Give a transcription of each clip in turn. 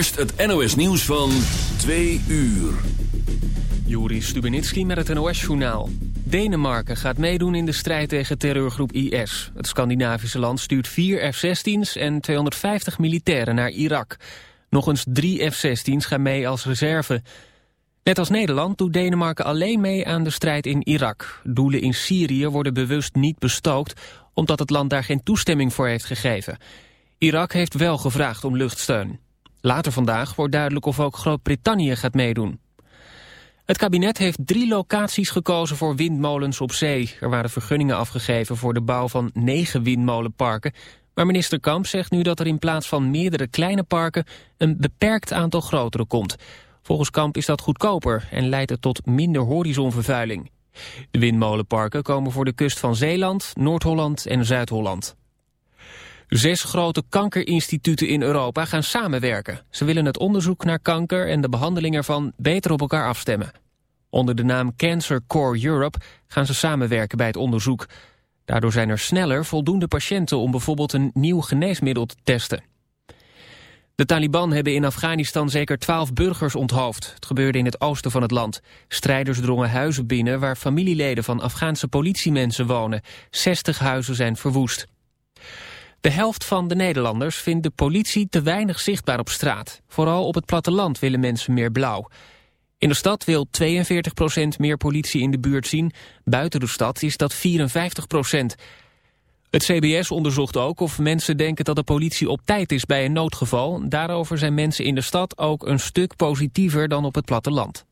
het NOS nieuws van 2 uur. Juri Stubenitski met het NOS-journaal. Denemarken gaat meedoen in de strijd tegen terreurgroep IS. Het Scandinavische land stuurt vier F-16's en 250 militairen naar Irak. Nog eens drie F-16's gaan mee als reserve. Net als Nederland doet Denemarken alleen mee aan de strijd in Irak. Doelen in Syrië worden bewust niet bestookt... omdat het land daar geen toestemming voor heeft gegeven. Irak heeft wel gevraagd om luchtsteun. Later vandaag wordt duidelijk of ook Groot-Brittannië gaat meedoen. Het kabinet heeft drie locaties gekozen voor windmolens op zee. Er waren vergunningen afgegeven voor de bouw van negen windmolenparken. Maar minister Kamp zegt nu dat er in plaats van meerdere kleine parken... een beperkt aantal grotere komt. Volgens Kamp is dat goedkoper en leidt het tot minder horizonvervuiling. De windmolenparken komen voor de kust van Zeeland, Noord-Holland en Zuid-Holland. Zes grote kankerinstituten in Europa gaan samenwerken. Ze willen het onderzoek naar kanker en de behandeling ervan beter op elkaar afstemmen. Onder de naam Cancer Core Europe gaan ze samenwerken bij het onderzoek. Daardoor zijn er sneller voldoende patiënten om bijvoorbeeld een nieuw geneesmiddel te testen. De Taliban hebben in Afghanistan zeker twaalf burgers onthoofd. Het gebeurde in het oosten van het land. Strijders drongen huizen binnen waar familieleden van Afghaanse politiemensen wonen. 60 huizen zijn verwoest. De helft van de Nederlanders vindt de politie te weinig zichtbaar op straat. Vooral op het platteland willen mensen meer blauw. In de stad wil 42% meer politie in de buurt zien. Buiten de stad is dat 54% Het CBS onderzocht ook of mensen denken dat de politie op tijd is bij een noodgeval. Daarover zijn mensen in de stad ook een stuk positiever dan op het platteland.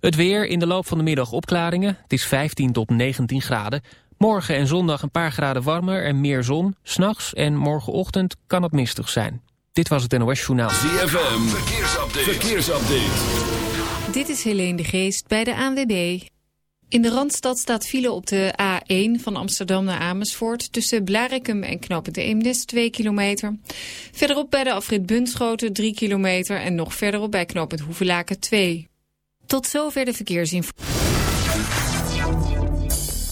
Het weer in de loop van de middag opklaringen. Het is 15 tot 19 graden. Morgen en zondag een paar graden warmer en meer zon. S'nachts en morgenochtend kan het mistig zijn. Dit was het NOS Journaal. ZFM, verkeersupdate. verkeersupdate. Dit is Helene de Geest bij de ANWB. In de Randstad staat file op de A1 van Amsterdam naar Amersfoort... tussen Blarikum en Knopend Eemnes 2 kilometer. Verderop bij de afrit Bunschoten 3 kilometer... en nog verderop bij Knopend Hoevelaken 2. Tot zover de verkeersinformatie.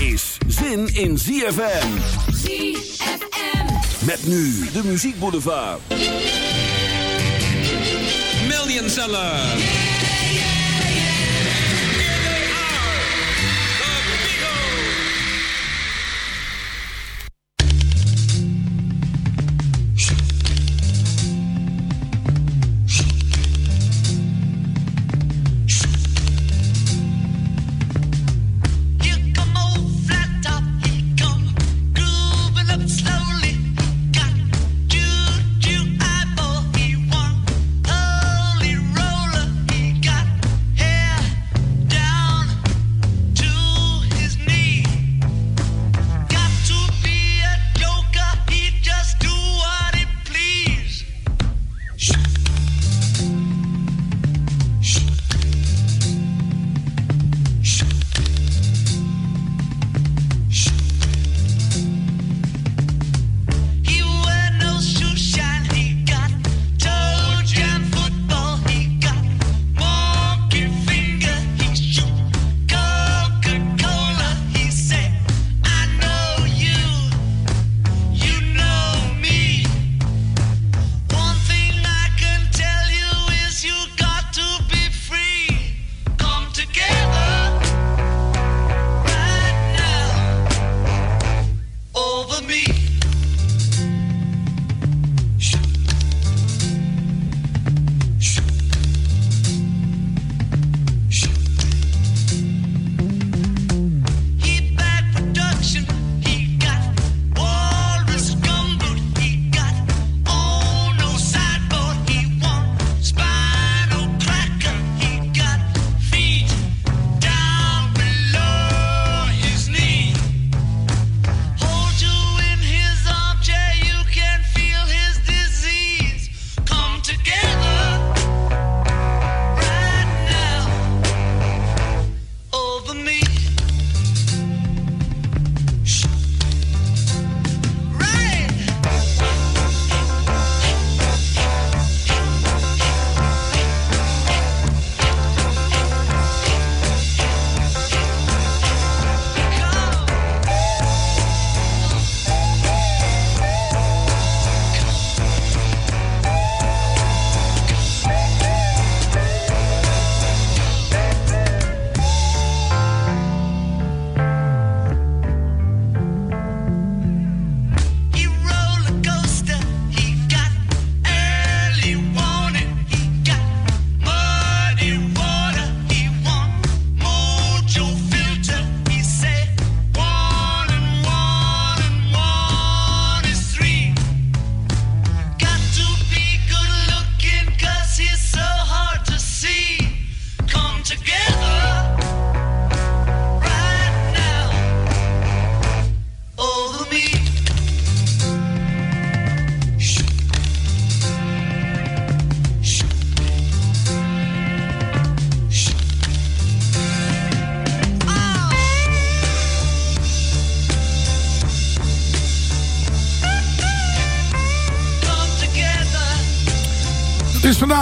Is zin in ZFM. ZFM. Met nu de muziekboulevard. Million Seller.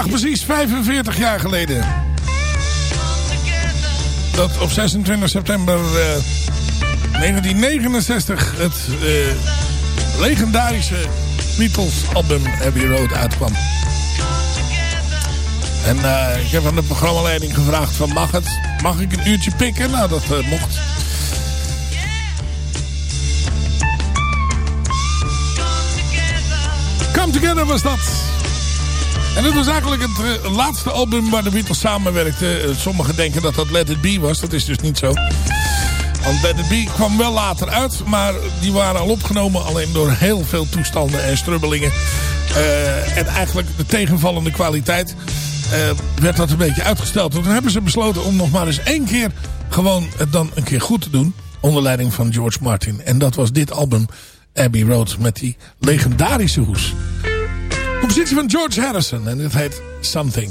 Precies 45 jaar geleden. Dat op 26 september uh, 1969 het uh, legendarische Beatles album Abbey Road uitkwam. En uh, ik heb aan de programmaleiding gevraagd van mag het? Mag ik een uurtje pikken? Nou, dat mocht. Come Together was dat. En het was eigenlijk het uh, laatste album waar de Beatles samenwerkten. sommigen denken dat dat Let It Be was. Dat is dus niet zo. Want Let It Be kwam wel later uit. Maar die waren al opgenomen. Alleen door heel veel toestanden en strubbelingen. en eigenlijk de tegenvallende kwaliteit werd dat een beetje uitgesteld. Toen hebben ze besloten om nog maar eens één keer gewoon het dan een keer goed te doen. Onder leiding van George Martin. En dat was dit album Abbey Road met die legendarische hoes. Compositie van George Harrison en dit heet Something.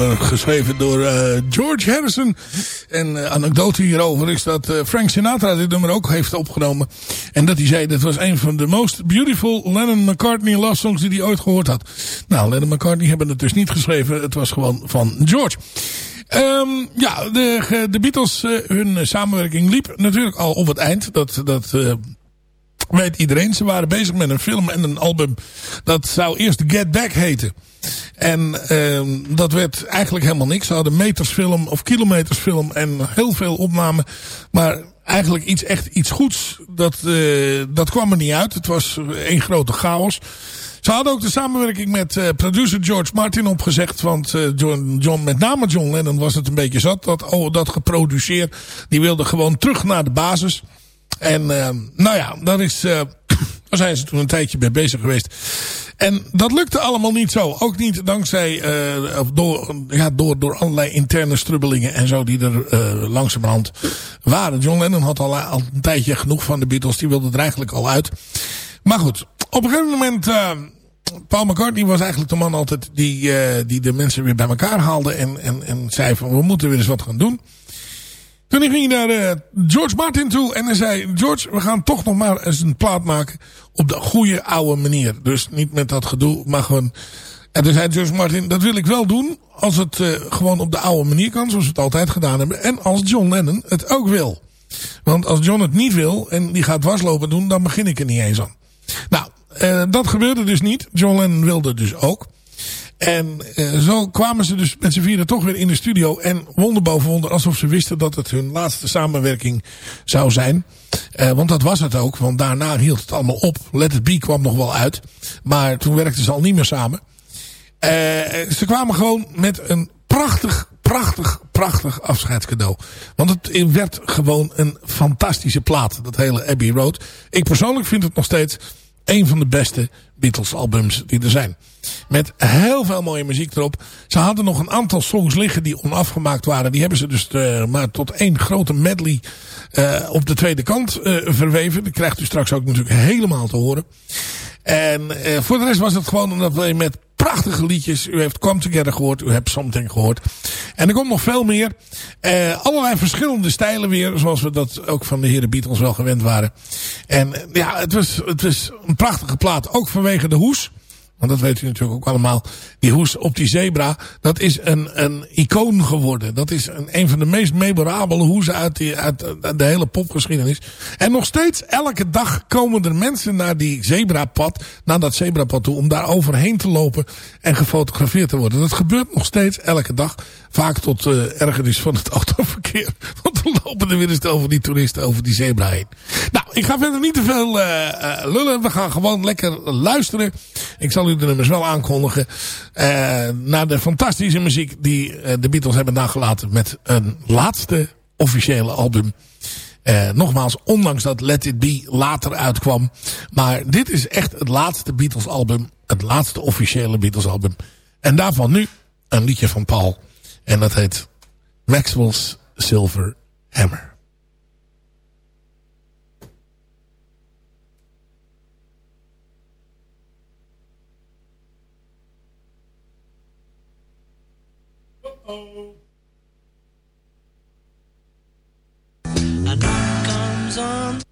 Geschreven door uh, George Harrison. En uh, anekdote hierover is dat uh, Frank Sinatra dit nummer ook heeft opgenomen. En dat hij zei dat was een van de most beautiful Lennon McCartney love songs die hij ooit gehoord had. Nou, Lennon McCartney hebben het dus niet geschreven. Het was gewoon van George. Um, ja, de, de Beatles, hun samenwerking liep natuurlijk al op het eind. Dat, dat weet iedereen. Ze waren bezig met een film en een album. Dat zou eerst Get Back heten. En uh, dat werd eigenlijk helemaal niks. Ze hadden metersfilm of kilometersfilm en heel veel opnamen. Maar eigenlijk iets echt iets goeds, dat, uh, dat kwam er niet uit. Het was één grote chaos. Ze hadden ook de samenwerking met uh, producer George Martin opgezegd. Want uh, John, John, met name John Lennon was het een beetje zat. Dat, oh, dat geproduceerd. Die wilde gewoon terug naar de basis. En uh, nou ja, is Daar zijn ze toen een tijdje mee bezig geweest. En dat lukte allemaal niet zo. Ook niet dankzij, uh, door, ja, door, door allerlei interne strubbelingen en zo die er uh, langzamerhand waren. John Lennon had al, een tijdje genoeg van de Beatles. Die wilde er eigenlijk al uit. Maar goed, op een gegeven moment... Paul McCartney was eigenlijk de man altijd die, die de mensen weer bij elkaar haalde. En, en, en zei van we moeten weer eens wat gaan doen. Toen ging hij naar uh, George Martin toe en hij zei... George, we gaan toch nog maar eens een plaat maken op de goede oude manier. Dus niet met dat gedoe, maar gewoon... En toen zei George Martin, dat wil ik wel doen als het uh, gewoon op de oude manier kan, zoals we het altijd gedaan hebben. En als John Lennon het ook wil. Want als John het niet wil en die gaat waslopen doen, dan begin ik er niet eens aan. Nou, uh, dat gebeurde dus niet. John Lennon wilde dus ook. En uh, zo kwamen ze dus met z'n vieren toch weer in de studio. En wonder boven wonder alsof ze wisten dat het hun laatste samenwerking zou zijn. Uh, want dat was het ook. Want daarna hield het allemaal op. Let It Be kwam nog wel uit. Maar toen werkten ze al niet meer samen. Uh, ze kwamen gewoon met een prachtig, prachtig, prachtig afscheidscadeau. Want het werd gewoon een fantastische plaat. Dat hele Abbey Road. Ik persoonlijk vind het nog steeds een van de beste Beatles albums die er zijn. Met heel veel mooie muziek erop. Ze hadden nog een aantal songs liggen die onafgemaakt waren. Die hebben ze dus uh, maar tot één grote medley uh, op de tweede kant uh, verweven. Dat krijgt u straks ook natuurlijk helemaal te horen. En voor de rest was het gewoon omdat we met prachtige liedjes. U heeft Come Together gehoord. U hebt Something gehoord. En er komt nog veel meer. Uh, allerlei verschillende stijlen weer. Zoals we dat ook van de heren Beatles wel gewend waren. En ja, het was, het was een prachtige plaat. Ook vanwege de hoes. Want dat weet u natuurlijk ook allemaal. Die hoes op die zebra. Dat is een, een icoon geworden. Dat is een, een van de meest memorabele hoesen uit, uit, de hele popgeschiedenis. En nog steeds elke dag komen er mensen naar die zebrapad. Naar dat zebrapad toe. Om daar overheen te lopen. En gefotografeerd te worden. Dat gebeurt nog steeds elke dag. Vaak tot uh, ergernis van het autoverkeer. Want dan lopen er weer over die toeristen over die zebra heen. Nou, ik ga verder niet te veel uh, lullen. We gaan gewoon lekker luisteren. Ik zal u de nummers wel aankondigen. Uh, naar de fantastische muziek die uh, de Beatles hebben nagelaten met een laatste officiële album. Uh, nogmaals, ondanks dat Let It Be later uitkwam. Maar dit is echt het laatste Beatles album. Het laatste officiële Beatles album. En daarvan nu een liedje van Paul. En dat heet Maxwell's Silver Hammer. Comes on.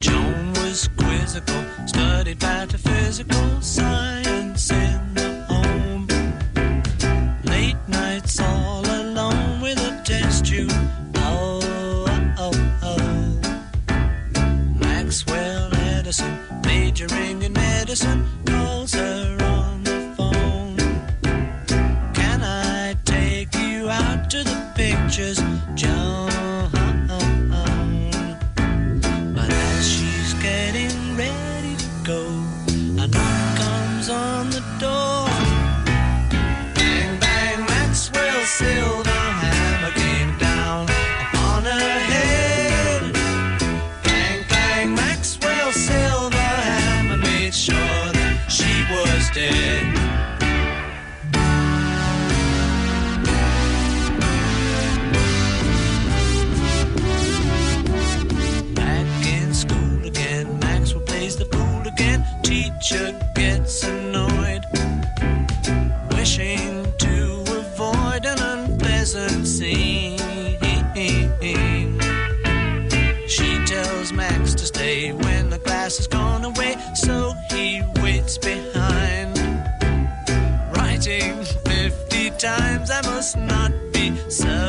Joan was quizzical, studied metaphysical science in the home. Late nights all alone with a test tube. Oh, oh, oh. Oh. Maxwell Edison, majoring in medicine, calls her on the phone. Can I take you out to the pictures, Joan? Has gone away, so he waits behind. Writing 50 times, I must not be so.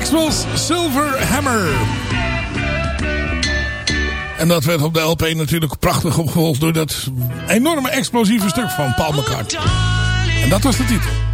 Maxwell's Silver Hammer. En dat werd op de LP natuurlijk prachtig opgevolgd door dat enorme explosieve stuk van Paul McCartney. En dat was de titel.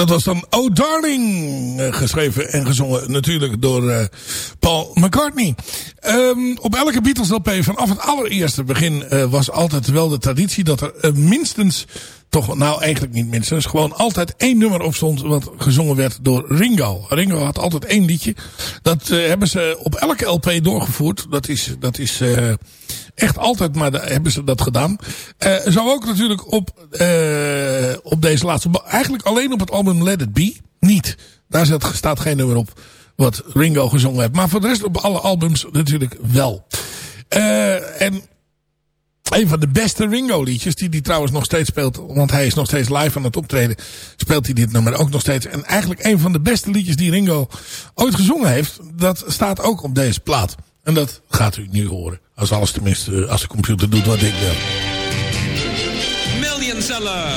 Dat was dan Oh Darling, eh, geschreven en gezongen natuurlijk door uh, Paul McCartney. Um, op elke Beatles LP vanaf het allereerste begin uh, was altijd wel de traditie dat er minstens, toch nou eigenlijk niet minstens, gewoon altijd één nummer op stond wat gezongen werd door Ringo. Ringo had altijd één liedje. Dat hebben ze op elke LP doorgevoerd. Dat is, dat is echt altijd maar hebben ze dat gedaan. Uh, zo ook natuurlijk op, uh, op deze laatste. Eigenlijk alleen op het album Let It Be. Niet. Daar staat, staat geen nummer op wat Ringo gezongen heeft. Maar voor de rest op alle albums natuurlijk wel. Uh, en een van de beste Ringo liedjes, die hij trouwens nog steeds speelt, want hij is nog steeds live aan het optreden, speelt hij dit nummer ook nog steeds. En eigenlijk een van de beste liedjes die Ringo ooit gezongen heeft, dat staat ook op deze plaat. En dat gaat u nu horen. Als alles tenminste, als de computer doet wat ik wil. Million seller.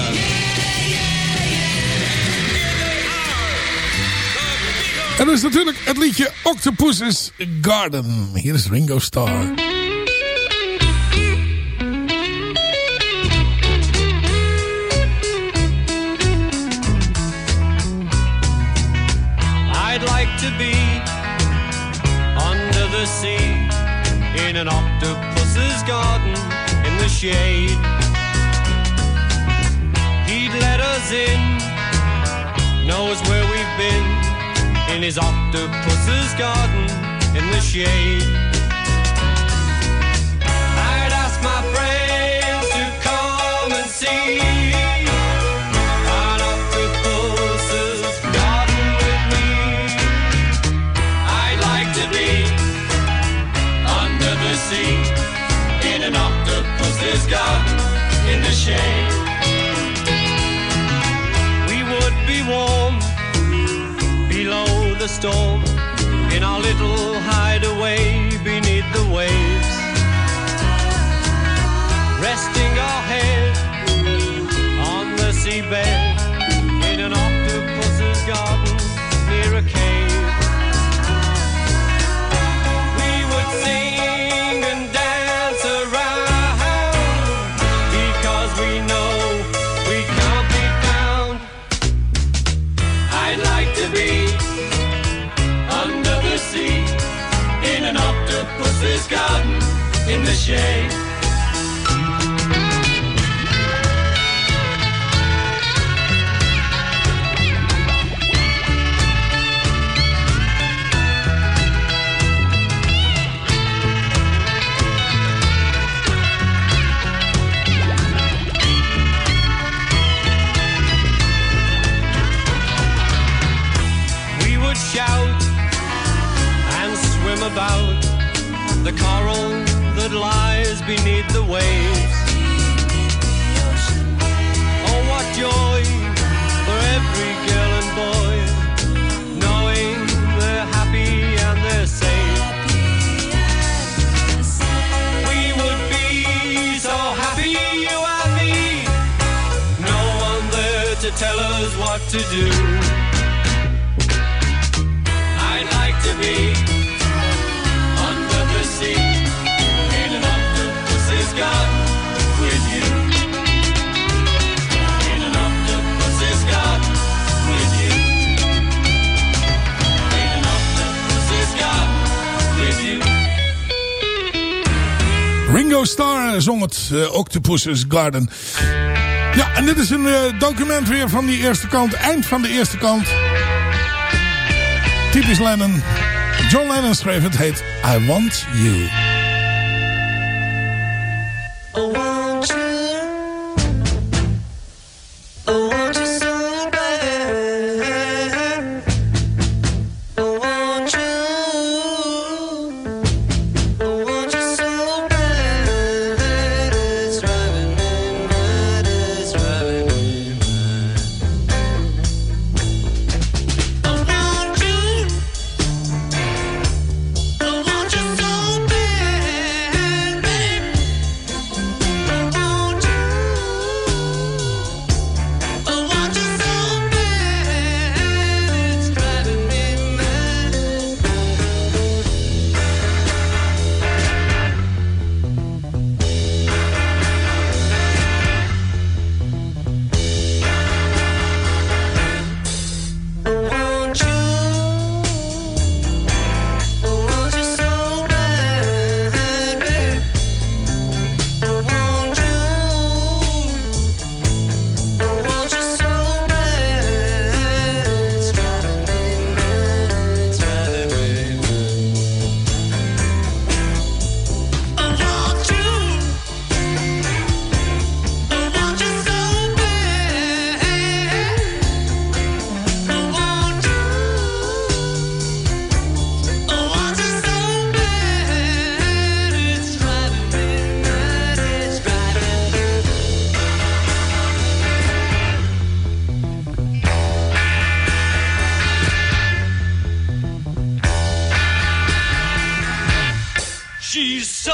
En dat is natuurlijk het liedje Octopus's Garden. Hier is Ringo Starr. An octopus's garden in the shade. He'd let us in, knows where we've been in his octopus's garden in the shade. We would be warm below the storm in our little hideaway beneath the waves, resting our on the seabed in an octopus's garden near a cave. We would sing shade. Beneath the waves. Oh, what joy for every girl and boy, knowing they're happy and they're safe. We would be so happy, you and me. No one there to tell us what to do. Ringo Starr zong het uh, Octopus's Garden. Ja, en dit is een uh, document weer van die eerste kant. Eind van de eerste kant. Typisch Lennon. John Lennon schreef het, heet I Want You. She's so.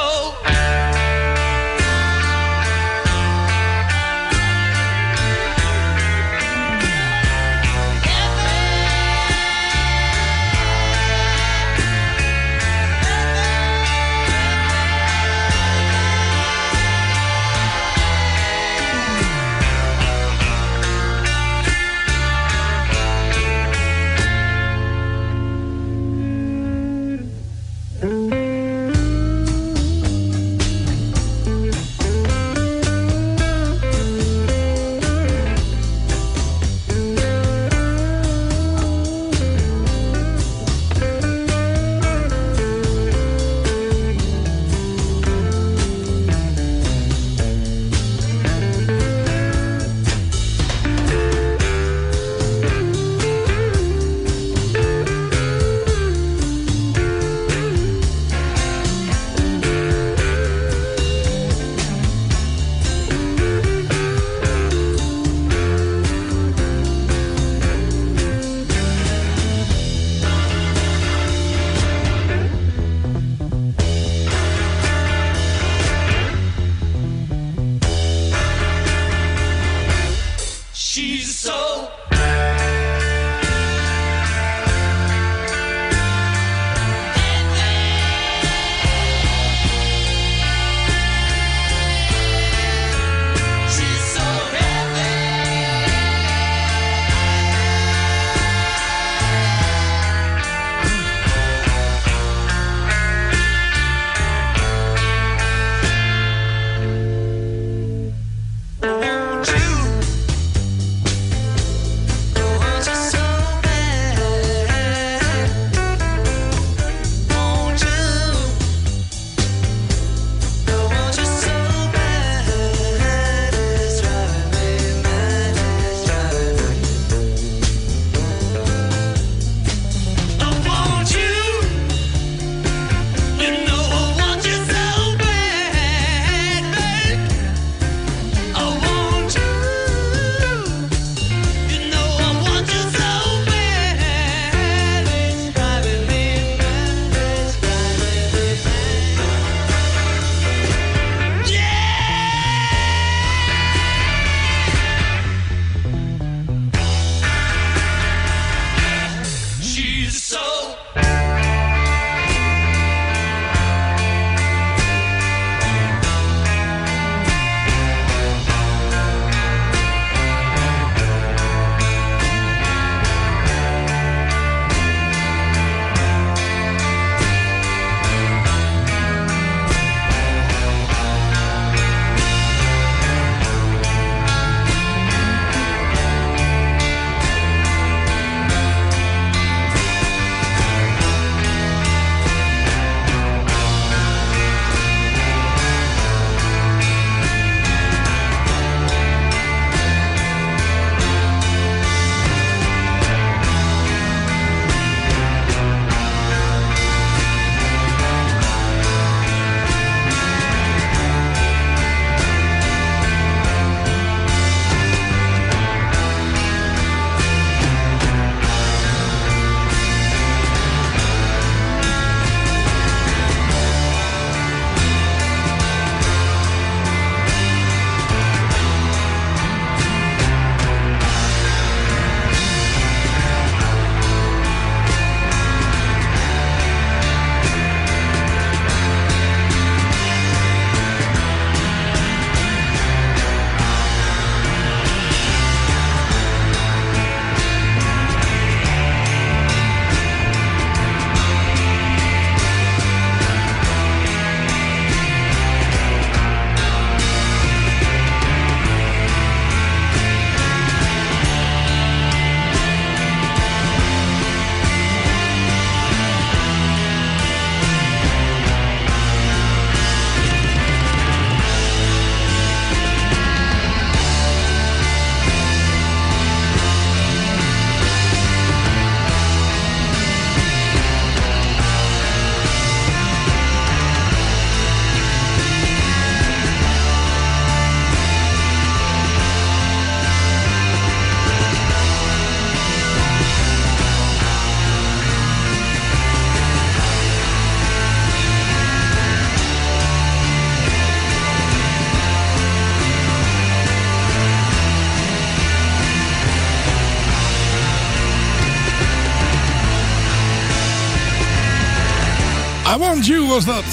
Was dat.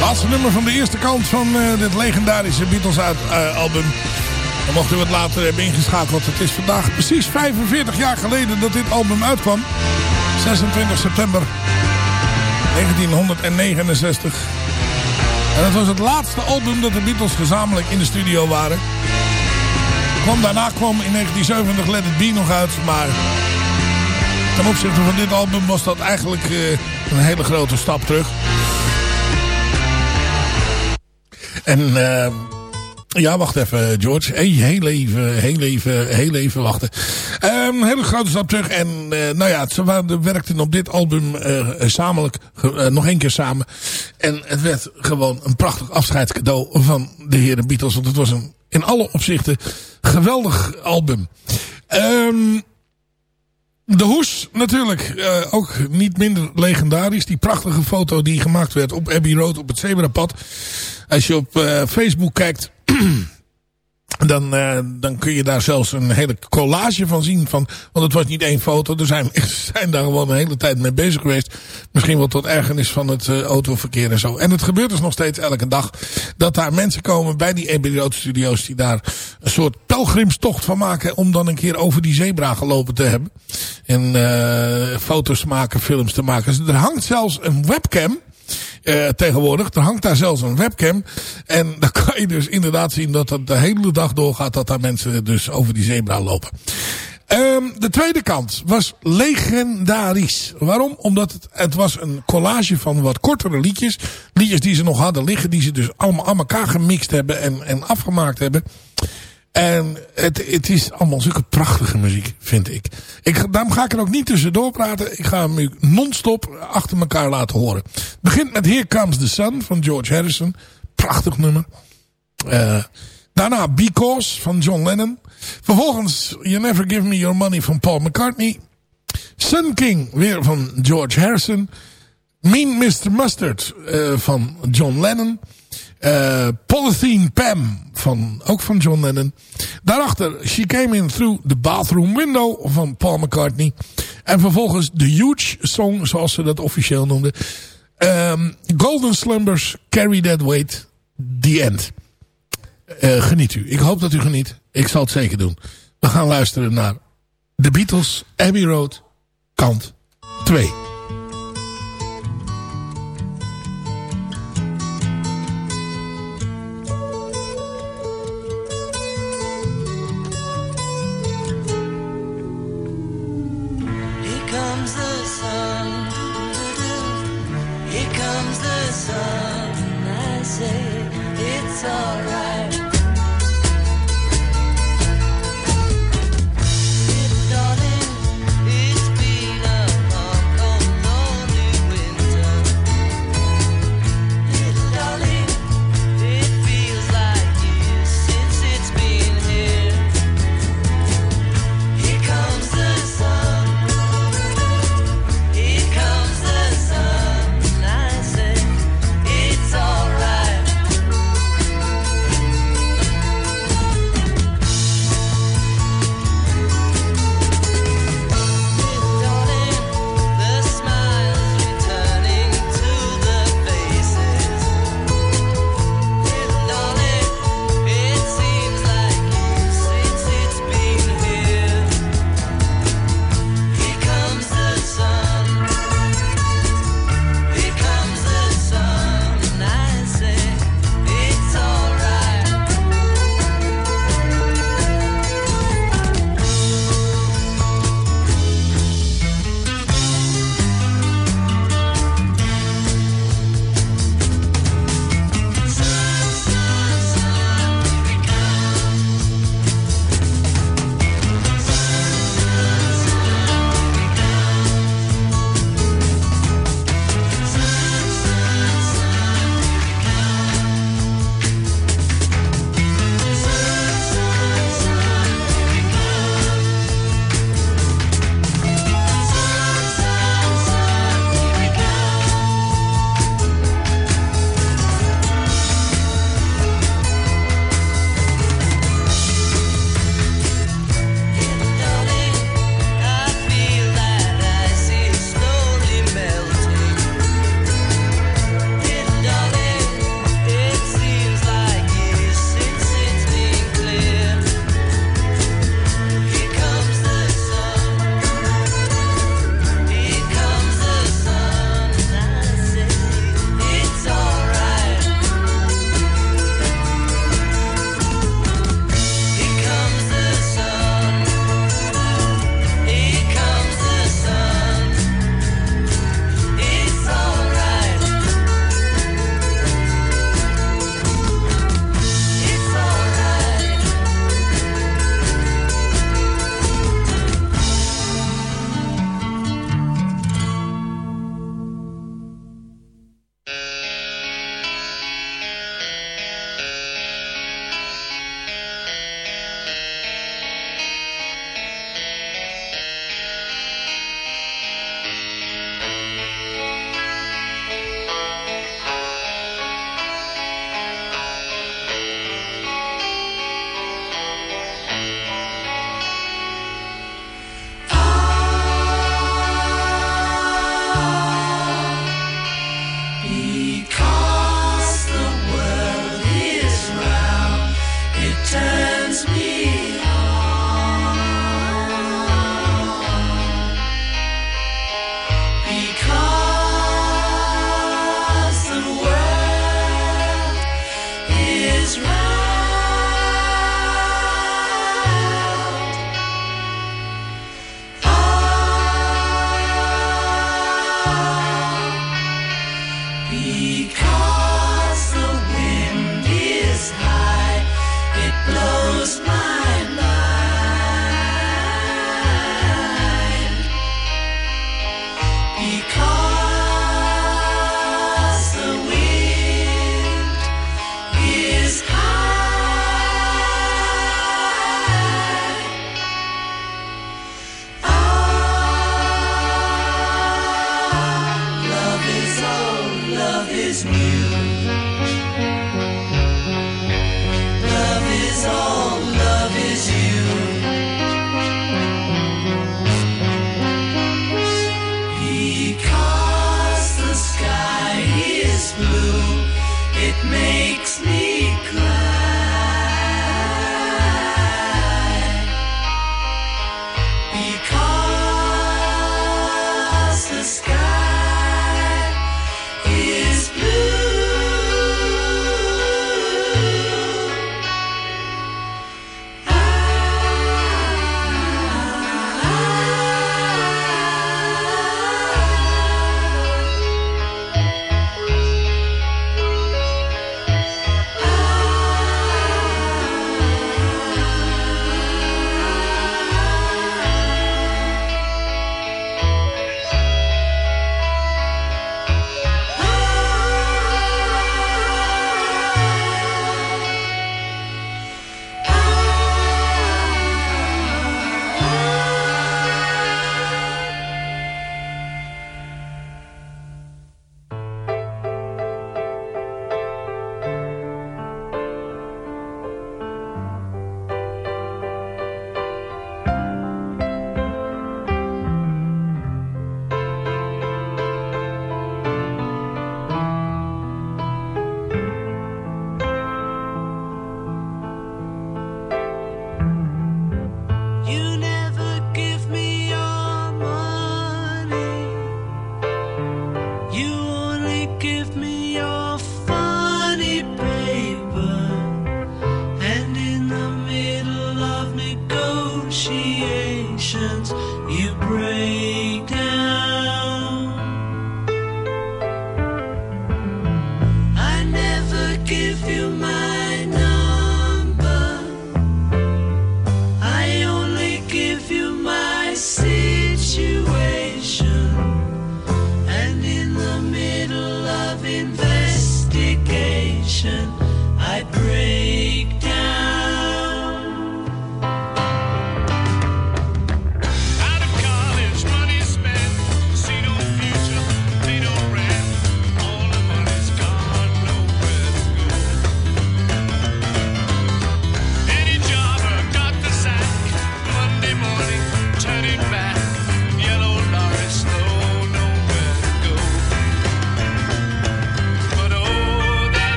Laatste nummer van de eerste kant van uh, dit legendarische Beatles uit, uh, album. Dan mocht u wat later hebben ingeschakeld. Het is vandaag precies 45 jaar geleden dat dit album uitkwam. 26 september 1969. En dat was het laatste album dat de Beatles gezamenlijk in de studio waren. Kwam, daarna kwam in 1970 Let It Be nog uit. Maar ten opzichte van dit album was dat eigenlijk uh, een hele grote stap terug. En uh, ja, wacht even George. Heel even, heel even, heel even wachten. Um, hele grote stap terug. En uh, nou ja, ze werkten op dit album uh, samenlijk, nog één keer samen. En het werd gewoon een prachtig afscheidscadeau van de heren Beatles. Want het was een in alle opzichten geweldig album. Um, de hoes natuurlijk uh, ook niet minder legendarisch. Die prachtige foto die gemaakt werd op Abbey Road op het Zebrapad. Als je op uh, Facebook kijkt... Dan, uh, dan kun je daar zelfs een hele collage van zien. Van, want het was niet één foto. Er zijn, zijn daar gewoon een hele tijd mee bezig geweest. Misschien wel tot ergernis van het uh, autoverkeer en zo. En het gebeurt dus nog steeds elke dag. Dat daar mensen komen bij die Abbey Road Studios. Die daar een soort pelgrimstocht van maken. Om dan een keer over die zebra gelopen te hebben. En uh, foto's maken, films te maken. Dus er hangt zelfs een webcam uh, tegenwoordig. Er hangt daar zelfs een webcam. En dan kan je dus inderdaad zien dat het de hele dag doorgaat dat daar mensen dus over die zebra lopen. Um, de tweede kant was legendarisch. Waarom? Omdat het, het was een collage van wat kortere liedjes. Liedjes die ze nog hadden liggen. Die ze dus allemaal aan elkaar gemixt hebben en, en afgemaakt hebben. En het, het is allemaal zulke prachtige muziek, vind ik. ik. Daarom ga ik er ook niet tussendoor praten. Ik ga hem non-stop achter elkaar laten horen. Het begint met Here Comes the Sun van George Harrison. Prachtig nummer. Uh, daarna Because van John Lennon. Vervolgens You Never Give Me Your Money van Paul McCartney. Sun King weer van George Harrison. Mean Mr. Mustard uh, van John Lennon. Uh, Polythene Pam, van, ook van John Lennon. Daarachter She Came In Through the Bathroom Window van Paul McCartney. En vervolgens The Huge Song, zoals ze dat officieel noemden. Um, Golden Slumbers, Carry That Weight, The End. Uh, geniet u. Ik hoop dat u geniet. Ik zal het zeker doen. We gaan luisteren naar The Beatles, Abbey Road, kant 2.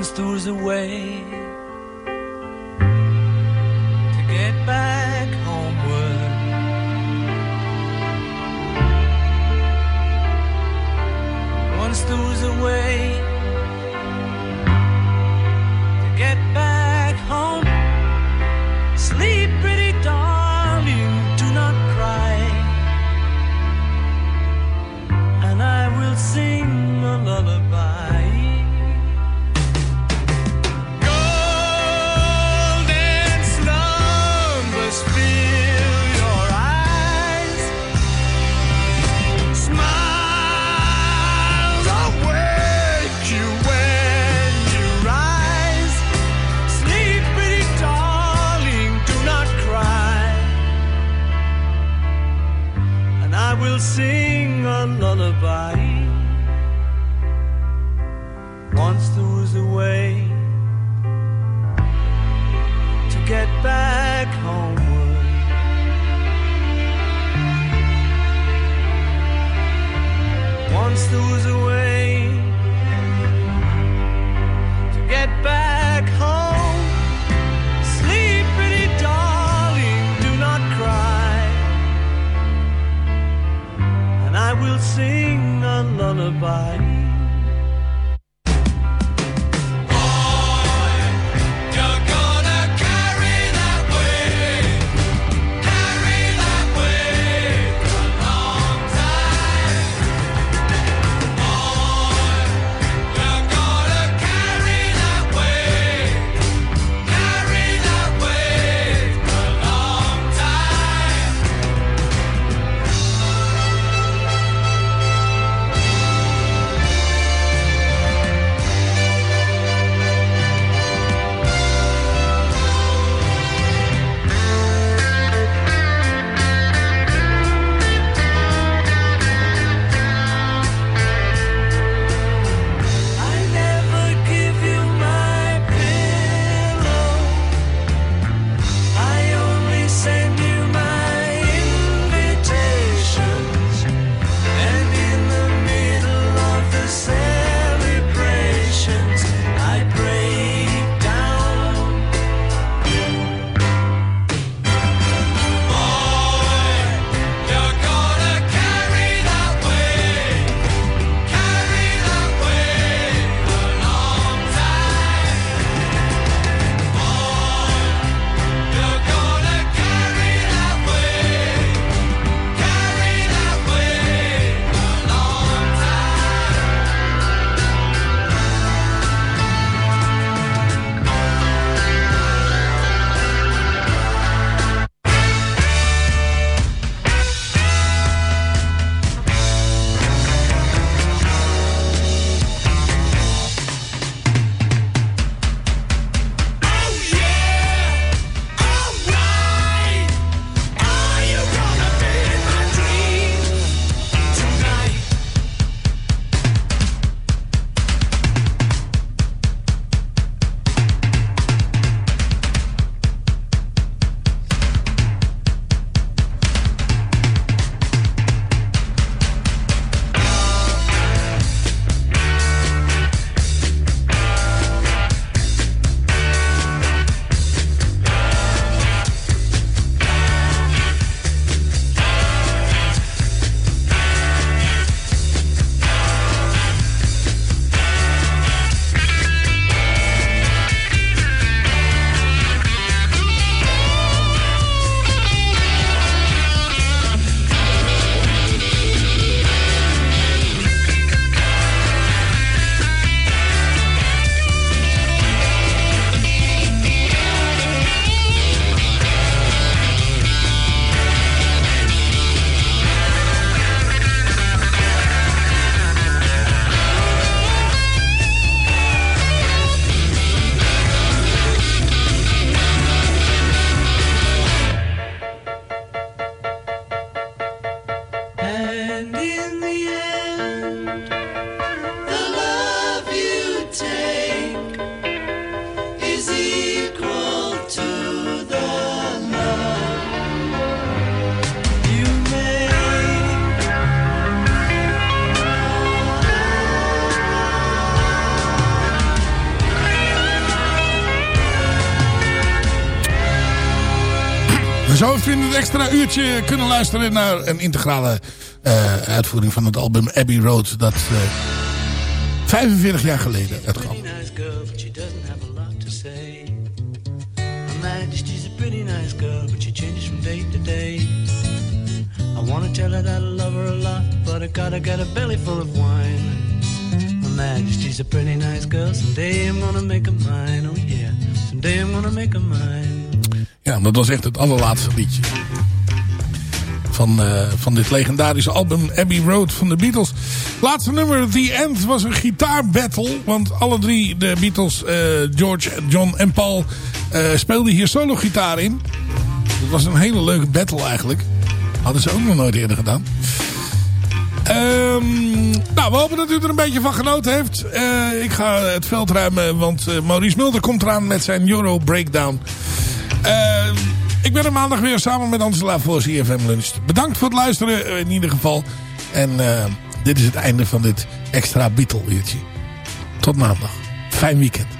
one store's away het extra uurtje kunnen luisteren naar een integrale eh, uitvoering van het album Abbey Road. Dat eh 45 jaar geleden uitkwam. Majesty's a pretty nice girl, but she changes from day to day. I wanna tell her that I love her a lot, but I gotta get a belly full of wine. Her Majesty's a pretty nice girl, someday I'm gonna make her mine, oh yeah. Someday I'm gonna make her mine. Ja, dat was echt het allerlaatste liedje. Van, eh, van dit legendarische album Abbey Road van de Beatles. Laatste nummer, The End, was een gitaarbattle. Want alle drie, de Beatles, eh, George, John en Paul, eh, speelden hier solo gitaar in. Het was een hele leuke battle eigenlijk. Hadden ze ook nog nooit eerder gedaan. Ehm, nou, we hopen dat u er een beetje van genoten heeft. Ik ga het veld ruimen, want Maurice Mulder komt eraan met zijn Euro Breakdown. Eh, ik ben er maandag weer samen met Angela voor CFM Lunch. Bedankt voor het luisteren eh, in ieder geval. En eh, dit is het einde van dit extra Beatle uurtje. Tot maandag. Fijn weekend.